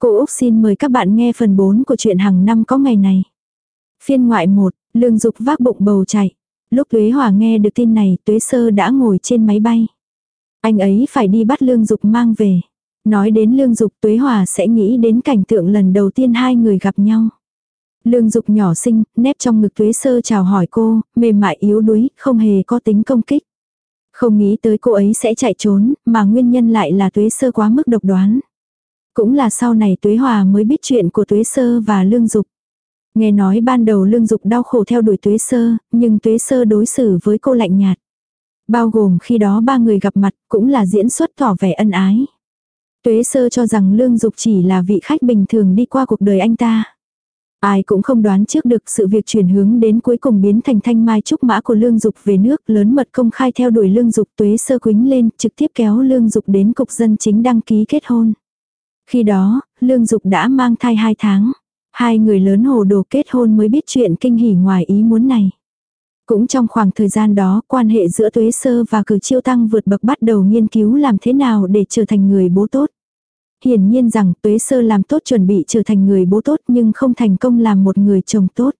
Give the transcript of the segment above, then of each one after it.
Cô Úc xin mời các bạn nghe phần 4 của truyện hàng năm có ngày này. Phiên ngoại 1, Lương Dục vác bụng bầu chạy. Lúc Tuế Hòa nghe được tin này, Tuế Sơ đã ngồi trên máy bay. Anh ấy phải đi bắt Lương Dục mang về. Nói đến Lương Dục Tuế Hòa sẽ nghĩ đến cảnh tượng lần đầu tiên hai người gặp nhau. Lương Dục nhỏ xinh, nép trong ngực Tuế Sơ chào hỏi cô, mềm mại yếu đuối, không hề có tính công kích. Không nghĩ tới cô ấy sẽ chạy trốn, mà nguyên nhân lại là Tuế Sơ quá mức độc đoán. Cũng là sau này Tuế Hòa mới biết chuyện của Tuế Sơ và Lương Dục. Nghe nói ban đầu Lương Dục đau khổ theo đuổi Tuế Sơ, nhưng Tuế Sơ đối xử với cô lạnh nhạt. Bao gồm khi đó ba người gặp mặt cũng là diễn xuất tỏ vẻ ân ái. Tuế Sơ cho rằng Lương Dục chỉ là vị khách bình thường đi qua cuộc đời anh ta. Ai cũng không đoán trước được sự việc chuyển hướng đến cuối cùng biến thành thanh mai trúc mã của lương dục về nước lớn mật công khai theo đuổi lương dục tuế sơ quính lên trực tiếp kéo lương dục đến cục dân chính đăng ký kết hôn. Khi đó, lương dục đã mang thai 2 tháng. Hai người lớn hồ đồ kết hôn mới biết chuyện kinh hỉ ngoài ý muốn này. Cũng trong khoảng thời gian đó, quan hệ giữa tuế sơ và cử chiêu tăng vượt bậc bắt đầu nghiên cứu làm thế nào để trở thành người bố tốt. Hiển nhiên rằng tuế sơ làm tốt chuẩn bị trở thành người bố tốt nhưng không thành công làm một người chồng tốt.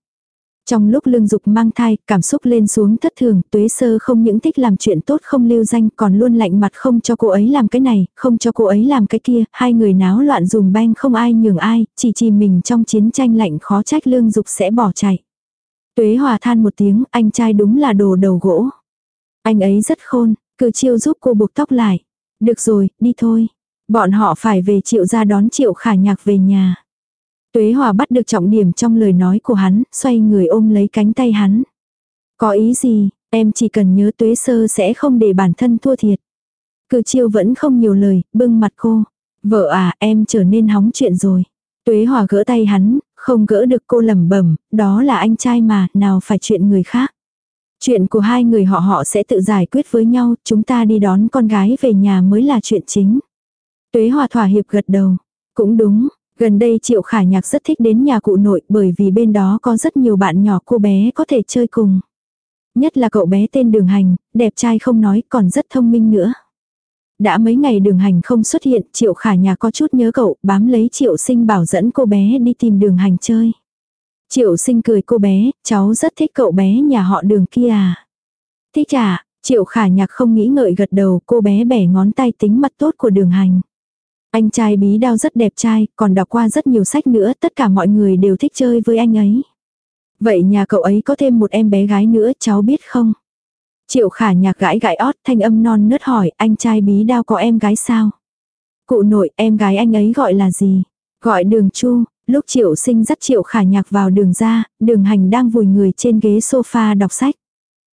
Trong lúc lương dục mang thai, cảm xúc lên xuống thất thường, tuế sơ không những thích làm chuyện tốt không lưu danh còn luôn lạnh mặt không cho cô ấy làm cái này, không cho cô ấy làm cái kia, hai người náo loạn dùng banh không ai nhường ai, chỉ chìm mình trong chiến tranh lạnh khó trách lương dục sẽ bỏ chạy. Tuế hòa than một tiếng, anh trai đúng là đồ đầu gỗ. Anh ấy rất khôn, cứ chiêu giúp cô buộc tóc lại. Được rồi, đi thôi. Bọn họ phải về triệu ra đón triệu khả nhạc về nhà. Tuế Hòa bắt được trọng điểm trong lời nói của hắn, xoay người ôm lấy cánh tay hắn. Có ý gì, em chỉ cần nhớ tuế sơ sẽ không để bản thân thua thiệt. Cử chiêu vẫn không nhiều lời, bưng mặt cô. Vợ à, em trở nên hóng chuyện rồi. Tuế Hòa gỡ tay hắn, không gỡ được cô lẩm bẩm, đó là anh trai mà, nào phải chuyện người khác. Chuyện của hai người họ họ sẽ tự giải quyết với nhau, chúng ta đi đón con gái về nhà mới là chuyện chính. Tuế Hòa thỏa hiệp gật đầu. Cũng đúng, gần đây Triệu Khả Nhạc rất thích đến nhà cụ nội bởi vì bên đó có rất nhiều bạn nhỏ cô bé có thể chơi cùng. Nhất là cậu bé tên Đường Hành, đẹp trai không nói còn rất thông minh nữa. Đã mấy ngày Đường Hành không xuất hiện, Triệu Khả Nhạc có chút nhớ cậu, bám lấy Triệu Sinh bảo dẫn cô bé đi tìm Đường Hành chơi. Triệu Sinh cười cô bé, cháu rất thích cậu bé nhà họ Đường kia à. Thích à, Triệu Khả Nhạc không nghĩ ngợi gật đầu, cô bé bẻ ngón tay tính mặt tốt của Đường Hành. Anh trai bí đao rất đẹp trai, còn đọc qua rất nhiều sách nữa, tất cả mọi người đều thích chơi với anh ấy. Vậy nhà cậu ấy có thêm một em bé gái nữa, cháu biết không? Triệu khả nhạc gãi gãi ót thanh âm non nớt hỏi, anh trai bí đao có em gái sao? Cụ nội, em gái anh ấy gọi là gì? Gọi đường chu, lúc triệu sinh dắt triệu khả nhạc vào đường ra, đường hành đang vùi người trên ghế sofa đọc sách.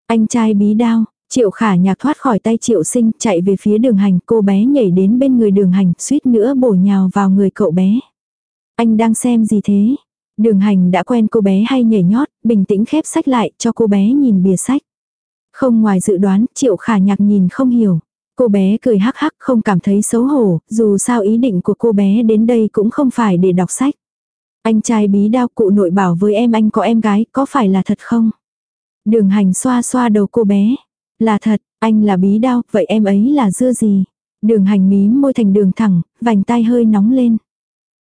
Anh trai bí đao, Triệu khả nhạc thoát khỏi tay triệu sinh chạy về phía đường hành cô bé nhảy đến bên người đường hành suýt nữa bổ nhào vào người cậu bé. Anh đang xem gì thế? Đường hành đã quen cô bé hay nhảy nhót, bình tĩnh khép sách lại cho cô bé nhìn bìa sách. Không ngoài dự đoán, triệu khả nhạc nhìn không hiểu. Cô bé cười hắc hắc không cảm thấy xấu hổ, dù sao ý định của cô bé đến đây cũng không phải để đọc sách. Anh trai bí đao cụ nội bảo với em anh có em gái, có phải là thật không? Đường hành xoa xoa đầu cô bé. Là thật, anh là bí đao, vậy em ấy là dưa gì? Đường hành mí môi thành đường thẳng, vành tai hơi nóng lên.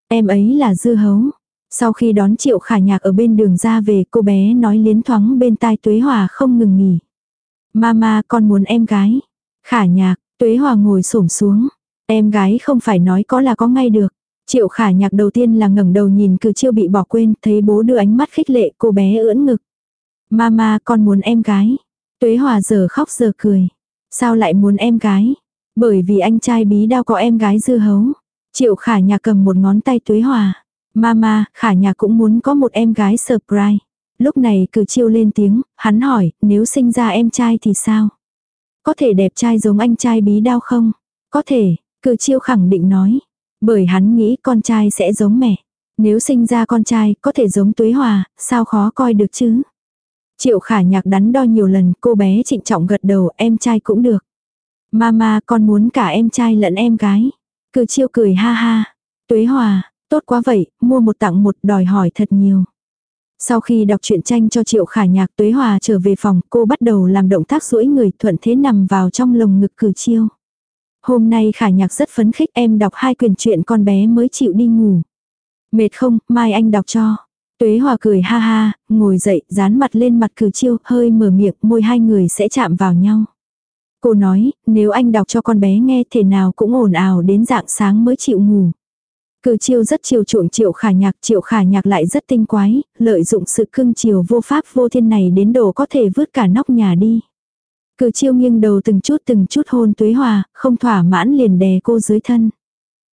Em ấy là dưa hấu. Sau khi đón triệu khả nhạc ở bên đường ra về cô bé nói liến thoáng bên tai tuế hòa không ngừng nghỉ. Mama con muốn em gái. Khả nhạc, tuế hòa ngồi xổm xuống. Em gái không phải nói có là có ngay được. Triệu khả nhạc đầu tiên là ngẩng đầu nhìn cử chiêu bị bỏ quên, thấy bố đưa ánh mắt khích lệ cô bé ưỡn ngực. Mama con muốn em gái. Tuế Hòa giờ khóc giờ cười. Sao lại muốn em gái? Bởi vì anh trai bí đao có em gái dư hấu. Triệu khả nhà cầm một ngón tay Tuế Hòa. Mama, khả nhà cũng muốn có một em gái surprise. Lúc này cử chiêu lên tiếng, hắn hỏi, nếu sinh ra em trai thì sao? Có thể đẹp trai giống anh trai bí đao không? Có thể, cử chiêu khẳng định nói. Bởi hắn nghĩ con trai sẽ giống mẹ. Nếu sinh ra con trai, có thể giống Tuế Hòa, sao khó coi được chứ? Triệu khả nhạc đắn đo nhiều lần, cô bé trịnh trọng gật đầu, em trai cũng được. Mama con muốn cả em trai lẫn em gái. Cử chiêu cười ha ha. Tuế hòa, tốt quá vậy, mua một tặng một đòi hỏi thật nhiều. Sau khi đọc truyện tranh cho Triệu Khả Nhạc Tuế Hòa trở về phòng, cô bắt đầu làm động tác duỗi người thuận thế nằm vào trong lồng ngực cử chiêu. Hôm nay Khả Nhạc rất phấn khích em đọc hai quyển truyện con bé mới chịu đi ngủ. Mệt không, mai anh đọc cho. Tuế Hòa cười ha ha, ngồi dậy, dán mặt lên mặt cử chiêu, hơi mở miệng, môi hai người sẽ chạm vào nhau. Cô nói, nếu anh đọc cho con bé nghe thể nào cũng ồn ào đến dạng sáng mới chịu ngủ. Cử chiêu rất chiều chuộng triệu khả nhạc, triệu khả nhạc lại rất tinh quái, lợi dụng sự cưng chiều vô pháp vô thiên này đến độ có thể vứt cả nóc nhà đi. Cử chiêu nghiêng đầu từng chút từng chút hôn tuế hòa, không thỏa mãn liền đè cô dưới thân.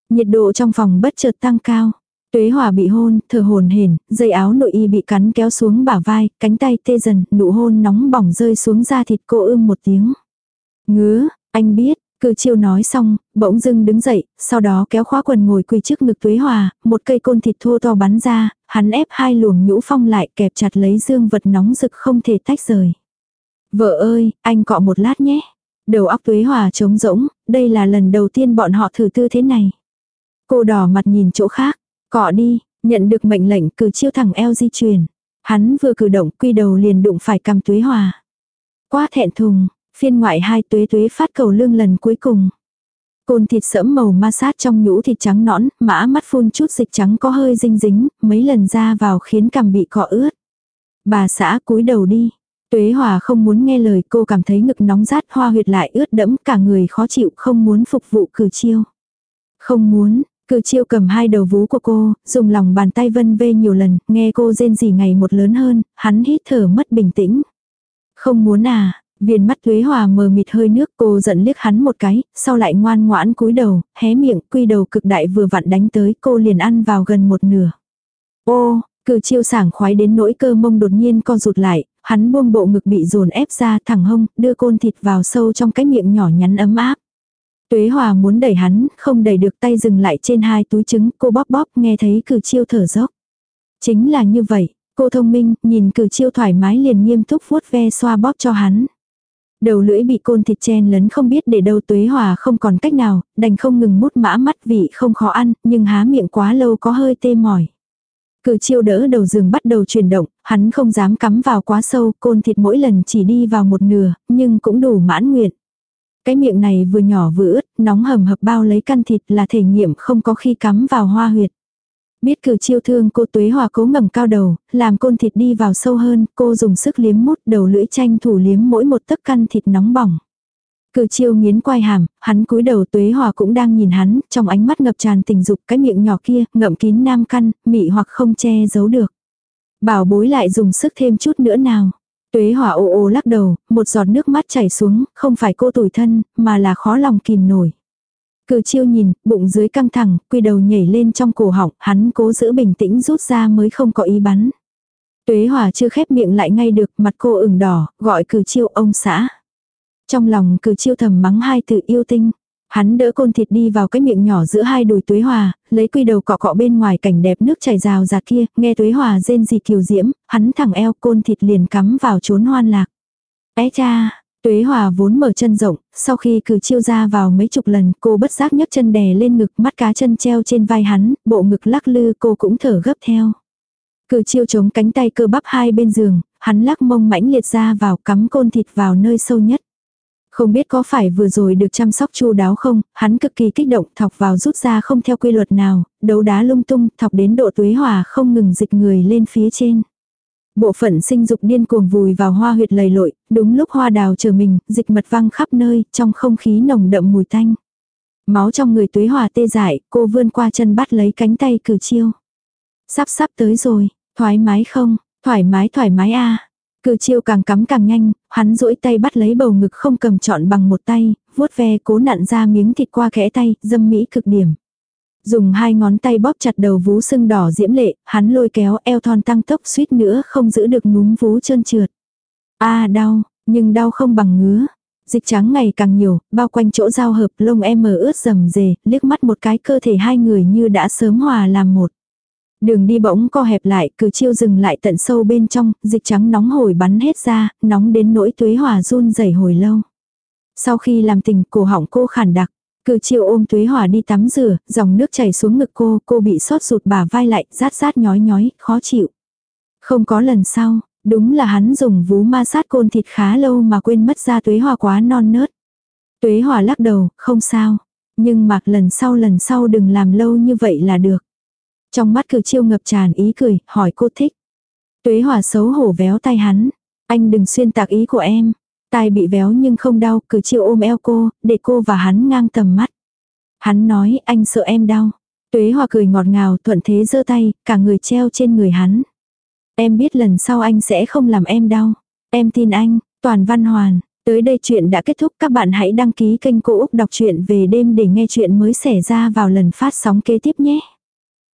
Nhiệt độ trong phòng bất chợt tăng cao. Tuế hòa bị hôn, thở hồn hển, dây áo nội y bị cắn kéo xuống bả vai, cánh tay tê dần, nụ hôn nóng bỏng rơi xuống da thịt cô ưm một tiếng. Ngứa, anh biết, cử chiêu nói xong, bỗng dưng đứng dậy, sau đó kéo khóa quần ngồi quỳ trước ngực tuế hòa, một cây côn thịt thô to bắn ra, hắn ép hai luồng nhũ phong lại kẹp chặt lấy dương vật nóng rực không thể tách rời. Vợ ơi, anh cọ một lát nhé. Đầu óc tuế hòa trống rỗng, đây là lần đầu tiên bọn họ thử tư thế này. Cô đỏ mặt nhìn chỗ khác, cọ đi, nhận được mệnh lệnh cử chiêu thẳng eo di chuyển. Hắn vừa cử động quy đầu liền đụng phải cầm tuế hòa. Quá thẹn thùng, phiên ngoại hai tuế tuế phát cầu lương lần cuối cùng. Côn thịt sẫm màu ma sát trong nhũ thịt trắng nõn, mã mắt phun chút dịch trắng có hơi dinh dính, mấy lần ra vào khiến cằm bị cọ ướt. Bà xã cúi đầu đi, Tuế Hòa không muốn nghe lời cô cảm thấy ngực nóng rát hoa huyệt lại ướt đẫm cả người khó chịu không muốn phục vụ cử chiêu. Không muốn, cử chiêu cầm hai đầu vú của cô, dùng lòng bàn tay vân vê nhiều lần, nghe cô rên rỉ ngày một lớn hơn, hắn hít thở mất bình tĩnh. Không muốn à, viền mắt Thuế Hòa mờ mịt hơi nước cô giận liếc hắn một cái, sau lại ngoan ngoãn cúi đầu, hé miệng, quy đầu cực đại vừa vặn đánh tới cô liền ăn vào gần một nửa. Ô, cử chiêu sảng khoái đến nỗi cơ mông đột nhiên co rụt lại, hắn buông bộ ngực bị dồn ép ra thẳng hông, đưa côn thịt vào sâu trong cái miệng nhỏ nhắn ấm áp. Tuế Hòa muốn đẩy hắn, không đẩy được tay dừng lại trên hai túi trứng, cô bóp bóp nghe thấy cử chiêu thở dốc. Chính là như vậy, cô thông minh, nhìn cử chiêu thoải mái liền nghiêm túc vuốt ve xoa bóp cho hắn. Đầu lưỡi bị côn thịt chen lấn không biết để đâu tuế hòa không còn cách nào, đành không ngừng mút mã mắt vị không khó ăn, nhưng há miệng quá lâu có hơi tê mỏi. Cử chiêu đỡ đầu giường bắt đầu chuyển động, hắn không dám cắm vào quá sâu, côn thịt mỗi lần chỉ đi vào một nửa, nhưng cũng đủ mãn nguyện. Cái miệng này vừa nhỏ vừa ướt, nóng hầm hập bao lấy căn thịt là thể nghiệm không có khi cắm vào hoa huyệt. Biết cử chiêu thương cô tuế hòa cố ngẩng cao đầu, làm côn thịt đi vào sâu hơn, cô dùng sức liếm mút đầu lưỡi tranh thủ liếm mỗi một tấc căn thịt nóng bỏng. Cử chiêu nghiến quai hàm, hắn cúi đầu tuế hòa cũng đang nhìn hắn, trong ánh mắt ngập tràn tình dục cái miệng nhỏ kia, ngậm kín nam căn, mị hoặc không che giấu được. Bảo bối lại dùng sức thêm chút nữa nào. Tuế hỏa ô ô lắc đầu, một giọt nước mắt chảy xuống, không phải cô tủi thân, mà là khó lòng kìm nổi. Cử chiêu nhìn, bụng dưới căng thẳng, quy đầu nhảy lên trong cổ họng, hắn cố giữ bình tĩnh rút ra mới không có ý bắn. Tuế hỏa chưa khép miệng lại ngay được, mặt cô ửng đỏ, gọi cử chiêu ông xã. Trong lòng cử chiêu thầm mắng hai từ yêu tinh. Hắn đỡ côn thịt đi vào cái miệng nhỏ giữa hai đùi tuế hòa, lấy quy đầu cọ cọ bên ngoài cảnh đẹp nước chảy rào rạt kia, nghe tuế hòa rên gì kiều diễm, hắn thẳng eo côn thịt liền cắm vào trốn hoan lạc. Ê cha, tuế hòa vốn mở chân rộng, sau khi cử chiêu ra vào mấy chục lần cô bất giác nhấc chân đè lên ngực mắt cá chân treo trên vai hắn, bộ ngực lắc lư cô cũng thở gấp theo. Cử chiêu chống cánh tay cơ bắp hai bên giường, hắn lắc mông mãnh liệt ra vào cắm côn thịt vào nơi sâu nhất. Không biết có phải vừa rồi được chăm sóc chu đáo không, hắn cực kỳ kích động thọc vào rút ra không theo quy luật nào, đấu đá lung tung, thọc đến độ tuế hòa không ngừng dịch người lên phía trên. Bộ phận sinh dục điên cuồng vùi vào hoa huyệt lầy lội, đúng lúc hoa đào chờ mình, dịch mật văng khắp nơi, trong không khí nồng đậm mùi tanh. Máu trong người tuế hòa tê dại, cô vươn qua chân bắt lấy cánh tay cử chiêu. Sắp sắp tới rồi, thoải mái không, thoải mái thoải mái a Cử chiêu càng cắm càng nhanh, hắn duỗi tay bắt lấy bầu ngực không cầm trọn bằng một tay, vuốt ve cố nặn ra miếng thịt qua khẽ tay, dâm mỹ cực điểm. Dùng hai ngón tay bóp chặt đầu vú sưng đỏ diễm lệ, hắn lôi kéo eo thon tăng tốc suýt nữa không giữ được núm vú trơn trượt. a à, đau, nhưng đau không bằng ngứa. Dịch trắng ngày càng nhiều, bao quanh chỗ giao hợp lông em mờ ướt rầm rề, liếc mắt một cái cơ thể hai người như đã sớm hòa làm một. Đường đi bỗng co hẹp lại, cử chiêu dừng lại tận sâu bên trong, dịch trắng nóng hổi bắn hết ra, nóng đến nỗi tuế hòa run rẩy hồi lâu. Sau khi làm tình, cổ họng cô khản đặc. Cử chiêu ôm tuế hòa đi tắm rửa, dòng nước chảy xuống ngực cô, cô bị sót rụt bả vai lại, rát rát nhói nhói, khó chịu. Không có lần sau, đúng là hắn dùng vú ma sát côn thịt khá lâu mà quên mất ra tuế hòa quá non nớt. Tuế hòa lắc đầu, không sao. Nhưng mặc lần sau lần sau đừng làm lâu như vậy là được. Trong mắt cử chiêu ngập tràn ý cười, hỏi cô thích. Tuế hòa xấu hổ véo tay hắn. Anh đừng xuyên tạc ý của em. Tai bị véo nhưng không đau, cử chiêu ôm eo cô, để cô và hắn ngang tầm mắt. Hắn nói anh sợ em đau. Tuế hòa cười ngọt ngào thuận thế giơ tay, cả người treo trên người hắn. Em biết lần sau anh sẽ không làm em đau. Em tin anh, toàn văn hoàn. Tới đây chuyện đã kết thúc các bạn hãy đăng ký kênh Cô Úc Đọc truyện về đêm để nghe chuyện mới xảy ra vào lần phát sóng kế tiếp nhé.